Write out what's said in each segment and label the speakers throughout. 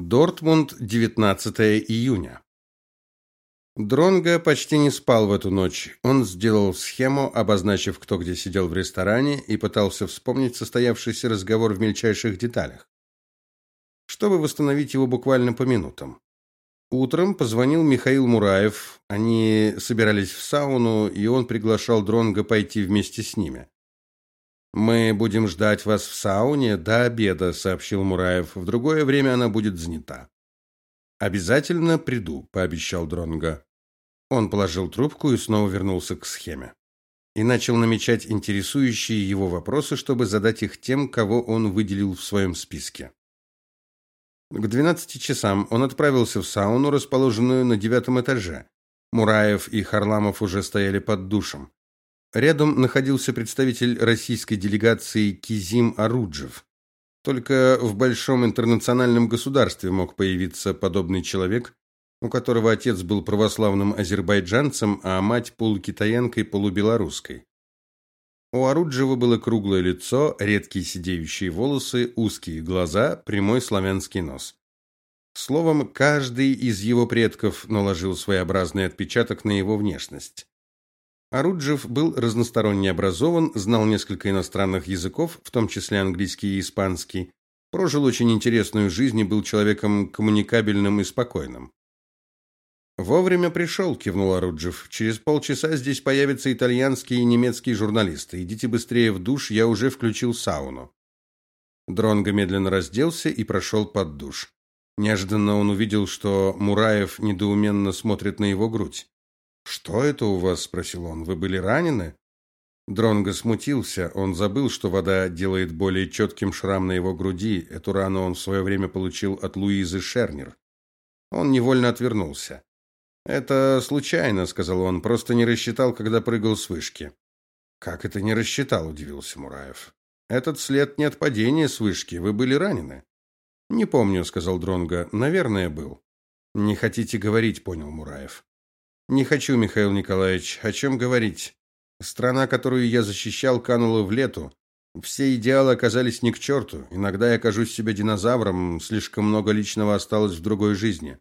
Speaker 1: Дортмунд, 19 июня. Дронго почти не спал в эту ночь. Он сделал схему, обозначив, кто где сидел в ресторане, и пытался вспомнить состоявшийся разговор в мельчайших деталях, чтобы восстановить его буквально по минутам. Утром позвонил Михаил Мураев. Они собирались в сауну, и он приглашал Дронга пойти вместе с ними. Мы будем ждать вас в сауне до обеда, сообщил Мураев. В другое время она будет занята. Обязательно приду, пообещал Дронга. Он положил трубку и снова вернулся к схеме. И начал намечать интересующие его вопросы, чтобы задать их тем, кого он выделил в своем списке. К 12 часам он отправился в сауну, расположенную на девятом этаже. Мураев и Харламов уже стояли под душем. Рядом находился представитель российской делегации Кизим Аруджев. Только в большом интернациональном государстве мог появиться подобный человек, у которого отец был православным азербайджанцем, а мать полукитаянкой, полубелорусской. У Аруджева было круглое лицо, редкие сидеющие волосы, узкие глаза, прямой славянский нос. Словом, каждый из его предков наложил своеобразный отпечаток на его внешность. Аруджев был разносторонне образован, знал несколько иностранных языков, в том числе английский и испанский, прожил очень интересную жизнь и был человеком коммуникабельным и спокойным. Вовремя пришел», – кивнул Аруджев. Через полчаса здесь появятся итальянские и немецкие журналисты. Идите быстрее в душ, я уже включил сауну. Дронго медленно разделся и прошел под душ. Неожиданно он увидел, что Мураев недоуменно смотрит на его грудь. Что это у вас, спросил он. Вы были ранены? Дронго смутился. Он забыл, что вода делает более четким шрам на его груди. Эту рану он в свое время получил от Луизы Шернер. Он невольно отвернулся. Это случайно, сказал он, просто не рассчитал, когда прыгал с вышки. Как это не рассчитал, удивился Мураев. Этот след не от падения с вышки, вы были ранены. Не помню, сказал Дронго. Наверное, был. Не хотите говорить, понял Мураев. Не хочу, Михаил Николаевич, о чем говорить? Страна, которую я защищал, канула в лету. Все идеалы оказались ни к черту. Иногда я кажусь себе динозавром, слишком много личного осталось в другой жизни.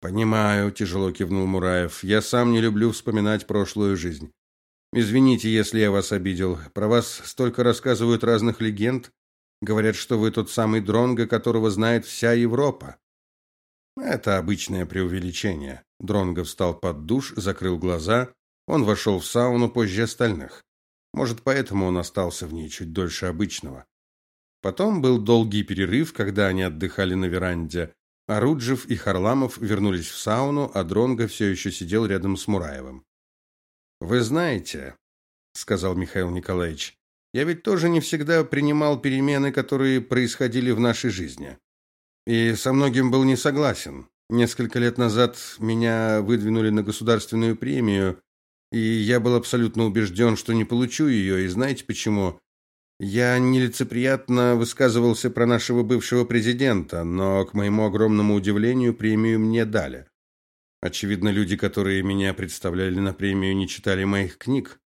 Speaker 1: Понимаю, тяжело кивнул Мураев. Я сам не люблю вспоминать прошлую жизнь. Извините, если я вас обидел. Про вас столько рассказывают разных легенд. Говорят, что вы тот самый Дронго, которого знает вся Европа. Это обычное преувеличение. Дронго встал под душ, закрыл глаза. Он вошел в сауну позже остальных. Может, поэтому он остался в ней чуть дольше обычного. Потом был долгий перерыв, когда они отдыхали на веранде. Аруджев и Харламов вернулись в сауну, а Дронго все еще сидел рядом с Мураевым. Вы знаете, сказал Михаил Николаевич, я ведь тоже не всегда принимал перемены, которые происходили в нашей жизни. И со многим был не согласен. Несколько лет назад меня выдвинули на государственную премию, и я был абсолютно убежден, что не получу ее. и знаете почему? Я нелицеприятно высказывался про нашего бывшего президента, но к моему огромному удивлению премию мне дали. Очевидно, люди, которые меня представляли на премию, не читали моих книг.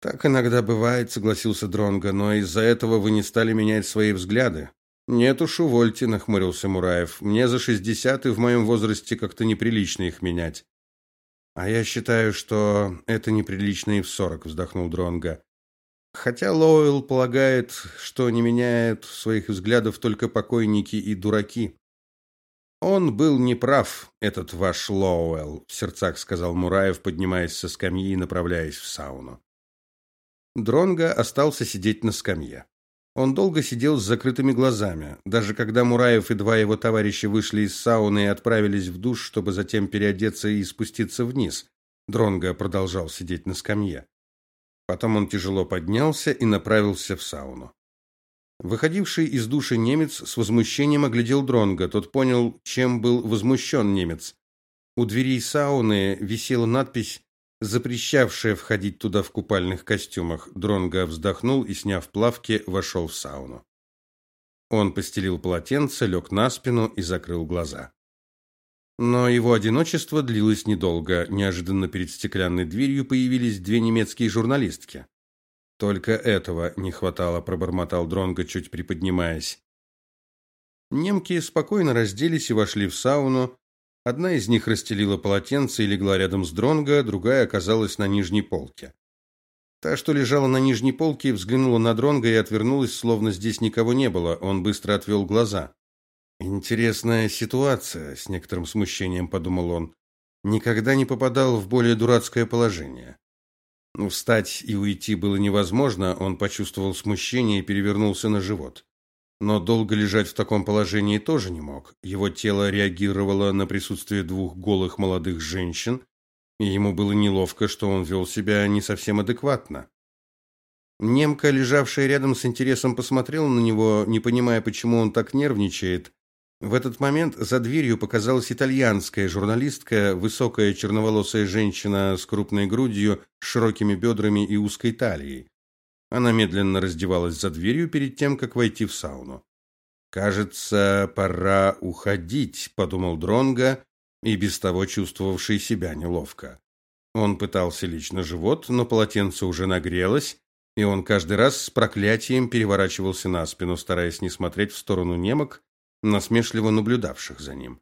Speaker 1: Так иногда бывает, согласился Дронга, но из-за этого вы не стали менять свои взгляды. Нет уж, увольте, нахмурился Мураев. Мне за шестьдесят и в моем возрасте как-то неприлично их менять. А я считаю, что это неприлично и в сорок, вздохнул Дронга. Хотя Лоуэлл полагает, что не меняют своих взглядов только покойники и дураки. Он был неправ, этот ваш Лоуэлл, в сердцах сказал Мураев, поднимаясь со скамьи и направляясь в сауну. Дронга остался сидеть на скамье. Он долго сидел с закрытыми глазами. Даже когда Мураев и два его товарища вышли из сауны и отправились в душ, чтобы затем переодеться и спуститься вниз, Дронга продолжал сидеть на скамье. Потом он тяжело поднялся и направился в сауну. Выходивший из души немец с возмущением оглядел Дронга. Тот понял, чем был возмущен немец. У дверей сауны висела надпись запрещавшая входить туда в купальных костюмах. Дронга вздохнул и, сняв плавки, вошел в сауну. Он постелил полотенце, лег на спину и закрыл глаза. Но его одиночество длилось недолго. Неожиданно перед стеклянной дверью появились две немецкие журналистки. Только этого не хватало, пробормотал Дронга, чуть приподнимаясь. Немки спокойно разделись и вошли в сауну. Одна из них расстелила полотенце и легла рядом с Дронго, другая оказалась на нижней полке. Та, что лежала на нижней полке, взглянула на Дронга и отвернулась, словно здесь никого не было. Он быстро отвел глаза. Интересная ситуация, с некоторым смущением подумал он. Никогда не попадал в более дурацкое положение. Встать и уйти было невозможно, он почувствовал смущение и перевернулся на живот. Но долго лежать в таком положении тоже не мог. Его тело реагировало на присутствие двух голых молодых женщин, и ему было неловко, что он вел себя не совсем адекватно. Немка, лежавшая рядом с интересом, посмотрела на него, не понимая, почему он так нервничает. В этот момент за дверью показалась итальянская журналистка, высокая черноволосая женщина с крупной грудью, широкими бедрами и узкой талией. Она медленно раздевалась за дверью перед тем, как войти в сауну. Кажется, пора уходить, подумал Дронга и без того чувствовавший себя неловко. Он пытался лечь на живот, но полотенце уже нагрелось, и он каждый раз с проклятием переворачивался на спину, стараясь не смотреть в сторону немок, насмешливо наблюдавших за ним.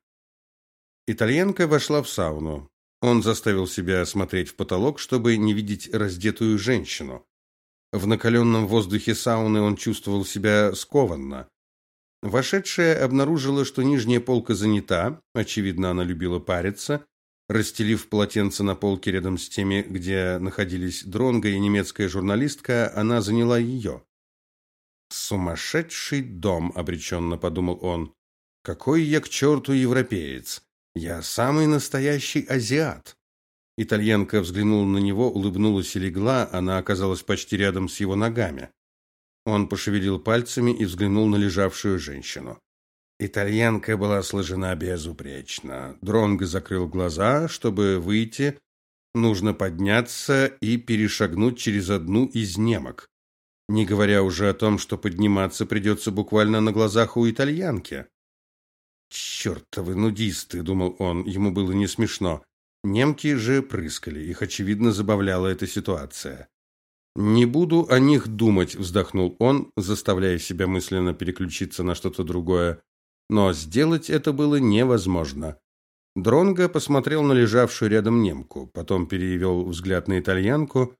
Speaker 1: Итальянка вошла в сауну. Он заставил себя смотреть в потолок, чтобы не видеть раздетую женщину. В накаленном воздухе сауны он чувствовал себя скованно. Вошедшая обнаружила, что нижняя полка занята, очевидно, она любила париться. Расстелив полотенце на полке рядом с теми, где находились Дронга и немецкая журналистка, она заняла ее. Сумасшедший дом, обреченно подумал он. Какой я к черту европеец? Я самый настоящий азиат. Итальянка взглянула на него, улыбнулась и легла, она оказалась почти рядом с его ногами. Он пошевелил пальцами и взглянул на лежавшую женщину. Итальянка была сложена безупречно. Дронго закрыл глаза, чтобы выйти. Нужно подняться и перешагнуть через одну из немок. Не говоря уже о том, что подниматься придется буквально на глазах у итальянки. «Чертовы нудисты, думал он, ему было не смешно. Немки же прыскали, их очевидно забавляла эта ситуация. Не буду о них думать, вздохнул он, заставляя себя мысленно переключиться на что-то другое, но сделать это было невозможно. Дронго посмотрел на лежавшую рядом немку, потом перевел взгляд на итальянку.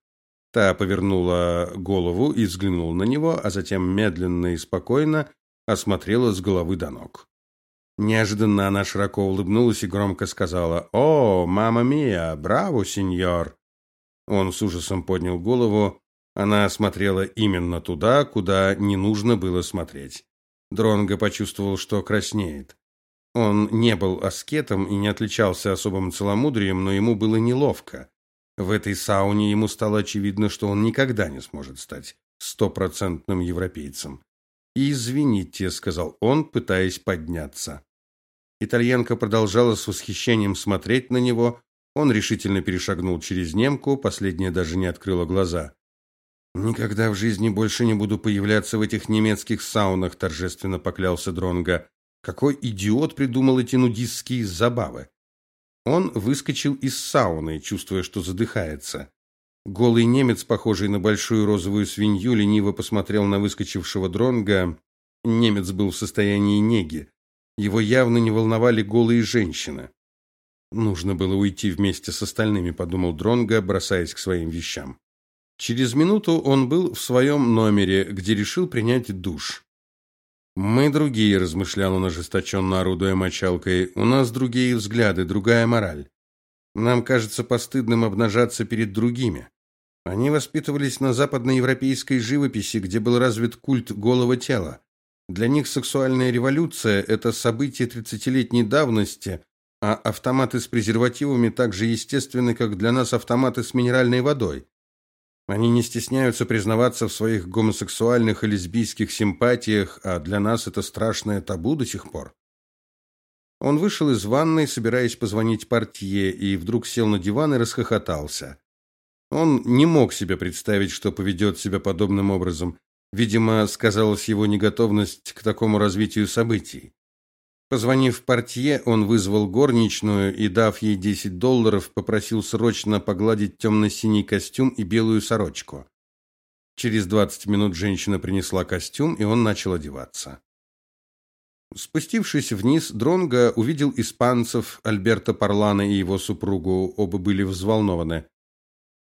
Speaker 1: Та повернула голову и взглянула на него, а затем медленно и спокойно осмотрела с головы до ног. Неожиданно она широко улыбнулась и громко сказала: "О, мама мия, браво, сеньор!" Он с ужасом поднял голову. Она смотрела именно туда, куда не нужно было смотреть. Дронго почувствовал, что краснеет. Он не был аскетом и не отличался особым целомудрием, но ему было неловко. В этой сауне ему стало очевидно, что он никогда не сможет стать стопроцентным европейцем. "Извините", сказал он, пытаясь подняться. Итальянка продолжала с восхищением смотреть на него. Он решительно перешагнул через немку, последняя даже не открыла глаза. Никогда в жизни больше не буду появляться в этих немецких саунах, торжественно поклялся Дронга. Какой идиот придумал эти нудистские забавы? Он выскочил из сауны, чувствуя, что задыхается. Голый немец, похожий на большую розовую свинью, лениво посмотрел на выскочившего Дронга. Немец был в состоянии неги. Его явно не волновали голые женщины. Нужно было уйти вместе с остальными, подумал Дронга, бросаясь к своим вещам. Через минуту он был в своем номере, где решил принять душ. Мы другие, размышлял он ожесточенно, орудуя мочалкой. У нас другие взгляды, другая мораль. Нам кажется постыдным обнажаться перед другими. Они воспитывались на западноевропейской живописи, где был развит культ голого тела. Для них сексуальная революция это событие тридцатилетней давности, а автоматы с презервативами так же естественны, как для нас автоматы с минеральной водой. Они не стесняются признаваться в своих гомосексуальных и лесбийских симпатиях, а для нас это страшное табу до сих пор. Он вышел из ванной, собираясь позвонить портье, и вдруг сел на диван и расхохотался. Он не мог себе представить, что поведет себя подобным образом. Видимо, сказалась его неготовность к такому развитию событий. Позвонив портье, он вызвал горничную и, дав ей 10 долларов, попросил срочно погладить темно-синий костюм и белую сорочку. Через 20 минут женщина принесла костюм, и он начал одеваться. Спустившись вниз, Дронго увидел испанцев Альберто Парлана и его супругу, оба были взволнованы.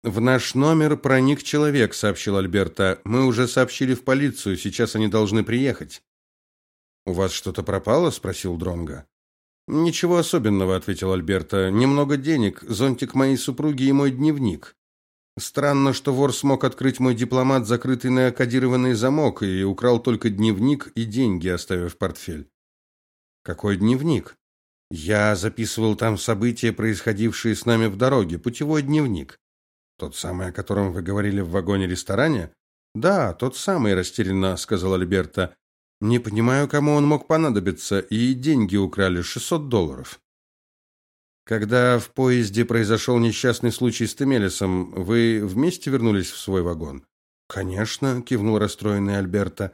Speaker 1: В наш номер проник человек, сообщил Альберто. Мы уже сообщили в полицию, сейчас они должны приехать. У вас что-то пропало? спросил Дронго. Ничего особенного, ответил Альберто. Немного денег, зонтик моей супруги и мой дневник. Странно, что вор смог открыть мой дипломат, закрытый на кодированный замок, и украл только дневник и деньги, оставив портфель. Какой дневник? Я записывал там события, происходившие с нами в дороге, путевой дневник. Тот самый, о котором вы говорили в вагоне-ресторане? Да, тот самый, растерянно сказал Альберто. Не понимаю, кому он мог понадобиться, и деньги украли 600 долларов. Когда в поезде произошел несчастный случай с Темелесом, вы вместе вернулись в свой вагон? Конечно, кивнул расстроенный Альберто.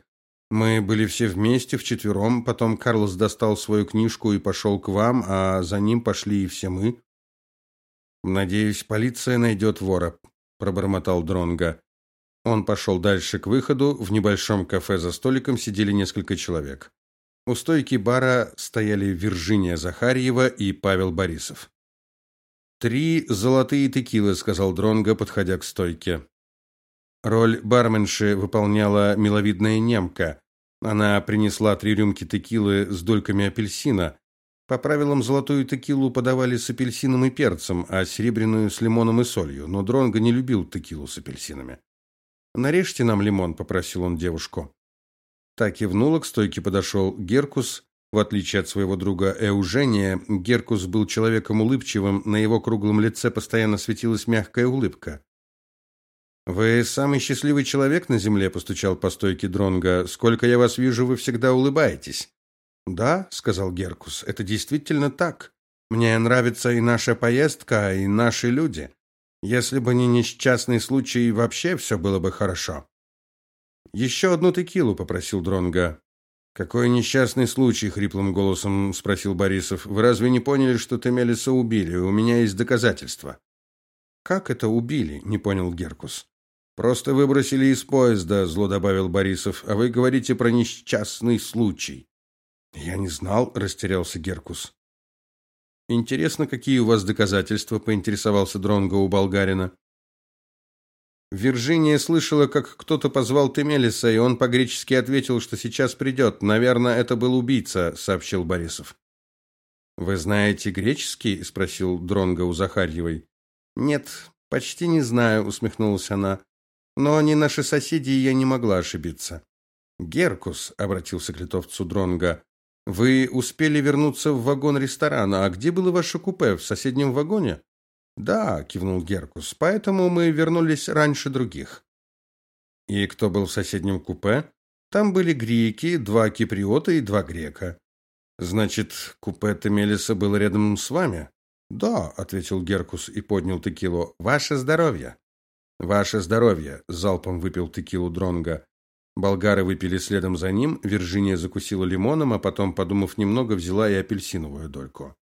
Speaker 1: Мы были все вместе вчетвером, потом Карлос достал свою книжку и пошел к вам, а за ним пошли и все мы. Надеюсь, полиция найдет вора, пробормотал Дронга. Он пошел дальше к выходу. В небольшом кафе за столиком сидели несколько человек. У стойки бара стояли Виржиния Захарьева и Павел Борисов. Три золотые текилы, сказал Дронго, подходя к стойке. Роль барменши выполняла миловидная немка. Она принесла три рюмки текилы с дольками апельсина. По правилам золотую текилу подавали с апельсином и перцем, а серебряную с лимоном и солью, но Дронго не любил текилу с апельсинами. "Нарежьте нам лимон", попросил он девушку. Так кивнула, к стойке подошел Геркус. В отличие от своего друга Эужения, Геркус был человеком улыбчивым, на его круглом лице постоянно светилась мягкая улыбка. Вы самый счастливый человек на земле, постучал по стойке Дронга. Сколько я вас вижу, вы всегда улыбаетесь. Да, сказал Геркус. Это действительно так. Мне нравится и наша поездка, и наши люди. Если бы не несчастный случай, вообще все было бы хорошо. «Еще одну текилу, попросил Дронга. Какой несчастный случай, хриплым голосом спросил Борисов. Вы разве не поняли, что Темелиса убили? У меня есть доказательства. Как это убили? не понял Геркус. Просто выбросили из поезда, зло добавил Борисов. А вы говорите про несчастный случай. Я не знал, растерялся Геркус. Интересно, какие у вас доказательства, поинтересовался Дронго у болгарина. Виржиния слышала, как кто-то позвал Темелиса, и он по-гречески ответил, что сейчас придет. Наверное, это был убийца, сообщил Борисов. Вы знаете греческий? спросил Дронго у Захарьевой. Нет, почти не знаю, усмехнулась она. Но они наши соседи, и я не могла ошибиться. Геркус обратился к литовцу Дронга. Вы успели вернуться в вагон ресторана, а где было ваше купе? В соседнем вагоне? Да, кивнул Геркус. Поэтому мы вернулись раньше других. И кто был в соседнем купе? Там были греки, два киприота и два грека. Значит, купе Темелиса было рядом с вами? Да, ответил Геркус и поднял текилу. Ваше здоровье. Ваше здоровье, залпом выпил текилу Дронга. Болгары выпили следом за ним, Виржиния закусила лимоном, а потом, подумав немного, взяла и апельсиновую дольку.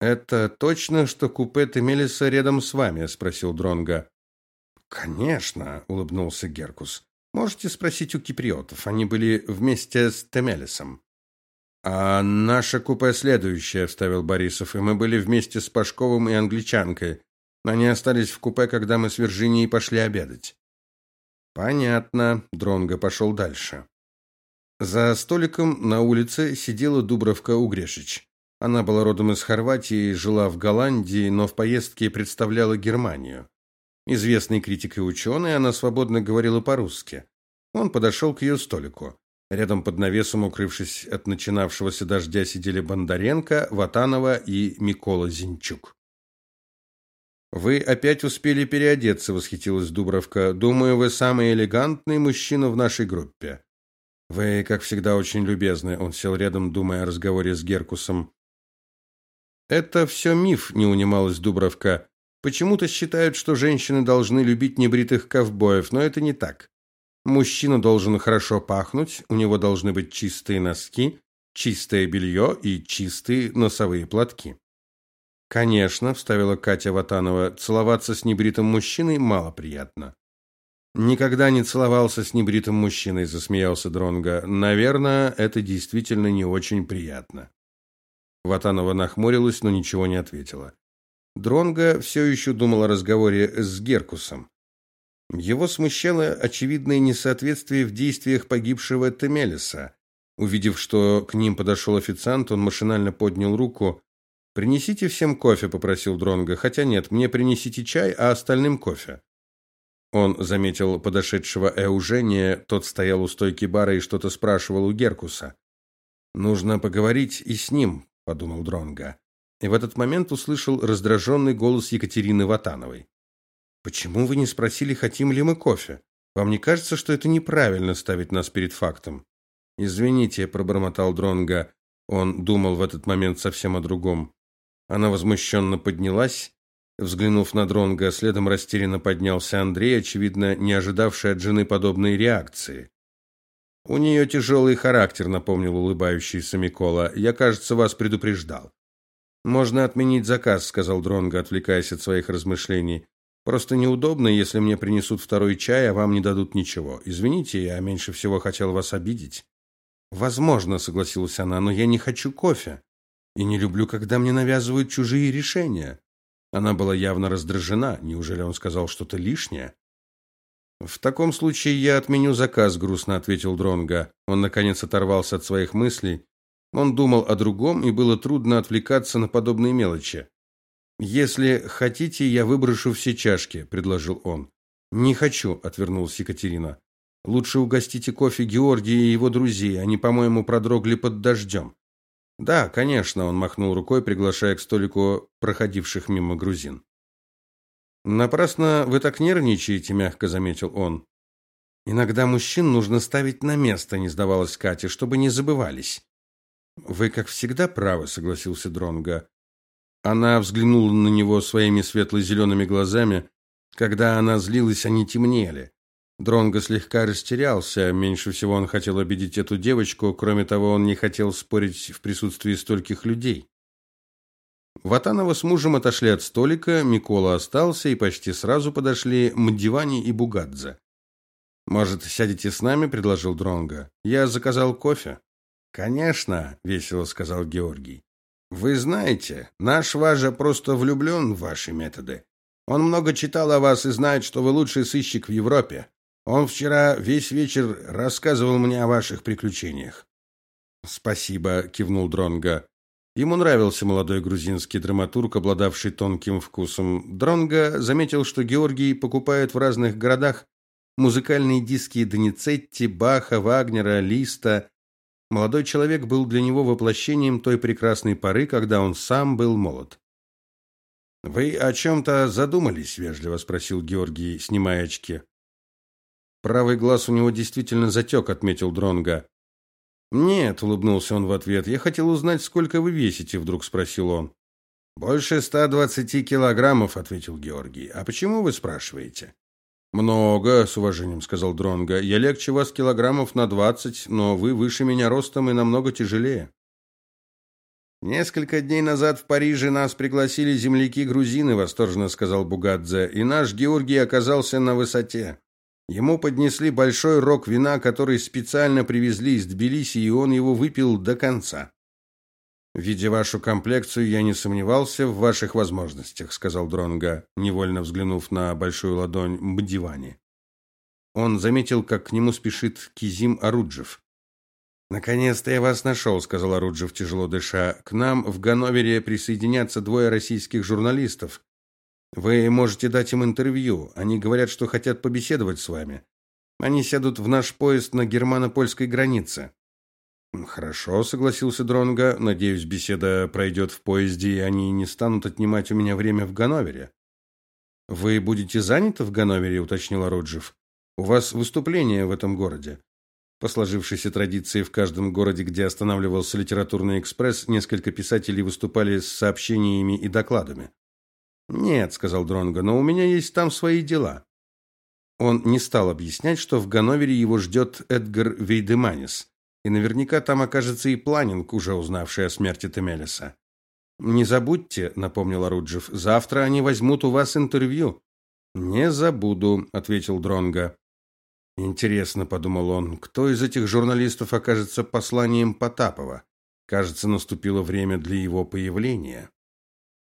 Speaker 1: Это точно, что купе Темелиса рядом с вами, спросил Дронга. Конечно, улыбнулся Геркус. Можете спросить у киприотов, они были вместе с Темелисом. А наше купе следующее, вставил Борисов, и мы были вместе с Пашковым и англичанкой. Они остались в купе, когда мы с Виржинией пошли обедать. Понятно, Дронго пошел дальше. За столиком на улице сидела Дубровка Угрешич. Она была родом из Хорватии, жила в Голландии, но в поездке представляла Германию. Известный критик и ученый, она свободно говорила по-русски. Он подошел к ее столику. Рядом под навесом, укрывшись от начинавшегося дождя, сидели Бондаренко, Ватанова и Микола Зинчук. Вы опять успели переодеться, восхитилась Дубровка. Думаю, вы самый элегантный мужчина в нашей группе. Вы, как всегда, очень любезны. Он сел рядом, думая о разговоре с Геркусом. Это все миф, не унималась Дубровка. Почему-то считают, что женщины должны любить небритых ковбоев, но это не так. Мужчина должен хорошо пахнуть, у него должны быть чистые носки, чистое белье и чистые носовые платки. Конечно, вставила Катя Ватанова. Целоваться с небритым мужчиной мало приятно. Никогда не целовался с небритым мужчиной, засмеялся Дронга. Наверное, это действительно не очень приятно. Ватанова нахмурилась, но ничего не ответила. Дронга все еще думал о разговоре с Геркусом. Его смущало очевидное несоответствие в действиях погибшего Темелиса. Увидев, что к ним подошел официант, он машинально поднял руку. "Принесите всем кофе", попросил Дронга. "Хотя нет, мне принесите чай, а остальным кофе". Он заметил подошедшего Эужения, тот стоял у стойки бара и что-то спрашивал у Геркуса. Нужно поговорить и с ним, подумал Дронга. И в этот момент услышал раздраженный голос Екатерины Ватановой. Почему вы не спросили, хотим ли мы кофе? Вам не кажется, что это неправильно ставить нас перед фактом? Извините, пробормотал Дронга. Он думал в этот момент совсем о другом. Она возмущенно поднялась Взглянув на Дронга, следом растерянно поднялся Андрей, очевидно, не ожидавший от жены подобной реакции. У нее тяжелый характер, напомнил улыбающийся Микола. Я, кажется, вас предупреждал. Можно отменить заказ, сказал Дронга, отвлекаясь от своих размышлений. Просто неудобно, если мне принесут второй чай, а вам не дадут ничего. Извините, я меньше всего хотел вас обидеть. Возможно, согласилась она, но я не хочу кофе и не люблю, когда мне навязывают чужие решения. Она была явно раздражена. Неужели он сказал что-то лишнее? В таком случае я отменю заказ, грустно ответил Дронга. Он наконец оторвался от своих мыслей. Он думал о другом, и было трудно отвлекаться на подобные мелочи. Если хотите, я выброшу все чашки, предложил он. Не хочу, отвернулась Екатерина. Лучше угостите кофе Георгия и его друзей, они, по-моему, продрогли под дождем». Да, конечно, он махнул рукой, приглашая к столику проходивших мимо грузин. Напрасно вы так нервничаете, мягко заметил он. Иногда мужчин нужно ставить на место, не сдавалась Катя, чтобы не забывались. Вы, как всегда, правы, согласился Дронга. Она взглянула на него своими светло-зелеными глазами. Когда она злилась, они темнели. Дронго слегка растерялся, меньше всего он хотел обидеть эту девочку, кроме того, он не хотел спорить в присутствии стольких людей. Ватанова с мужем отошли от столика, Микола остался, и почти сразу подошли Мдивани и Бугадзе. Может, сядете с нами, предложил Дронго. Я заказал кофе. Конечно, весело сказал Георгий. Вы знаете, наш Важа просто влюблен в ваши методы. Он много читал о вас и знает, что вы лучший сыщик в Европе. Он вчера весь вечер рассказывал мне о ваших приключениях. Спасибо, кивнул Дронга. Ему нравился молодой грузинский драматург, обладавший тонким вкусом. Дронга заметил, что Георгий покупает в разных городах музыкальные диски Доницетти, Баха, Вагнера, Листа. Молодой человек был для него воплощением той прекрасной поры, когда он сам был молод. Вы о чем то задумались, вежливо спросил Георгий, снимая очки. Правый глаз у него действительно затек», — отметил Дронга. Нет, улыбнулся он в ответ. Я хотел узнать, сколько вы весите, вдруг спросил он. Больше ста двадцати килограммов, ответил Георгий. А почему вы спрашиваете? Много, с уважением сказал Дронга. Я легче вас килограммов на двадцать, но вы выше меня ростом и намного тяжелее. Несколько дней назад в Париже нас пригласили земляки-грузины, восторженно сказал Бугадзе, и наш Георгий оказался на высоте. Ему поднесли большой рог вина, который специально привезли из Тбилиси, и он его выпил до конца. Видя вашу комплекцию, я не сомневался в ваших возможностях, сказал Дронга, невольно взглянув на большую ладонь Мдивани. Он заметил, как к нему спешит Кизим Аруджев. Наконец-то я вас нашел», — сказал Аруджев, тяжело дыша. К нам в Ганновере присоединятся двое российских журналистов. Вы можете дать им интервью. Они говорят, что хотят побеседовать с вами. Они сядут в наш поезд на германо-польской границе. Хорошо, согласился Дронга. Надеюсь, беседа пройдет в поезде, и они не станут отнимать у меня время в Ганновере. Вы будете заняты в Ганновере, уточнил Роджев. У вас выступление в этом городе. По сложившейся традиции в каждом городе, где останавливался литературный экспресс, несколько писателей выступали с сообщениями и докладами. Нет, сказал Дронго, но у меня есть там свои дела. Он не стал объяснять, что в Ганновере его ждет Эдгар Вейдеманис, и наверняка там окажется и Планинг, уже узнавший о смерти Темелеса. Не забудьте, напомнил Оруджев, завтра они возьмут у вас интервью. Не забуду, ответил Дронго. Интересно, подумал он, кто из этих журналистов окажется посланием Потапова? Кажется, наступило время для его появления.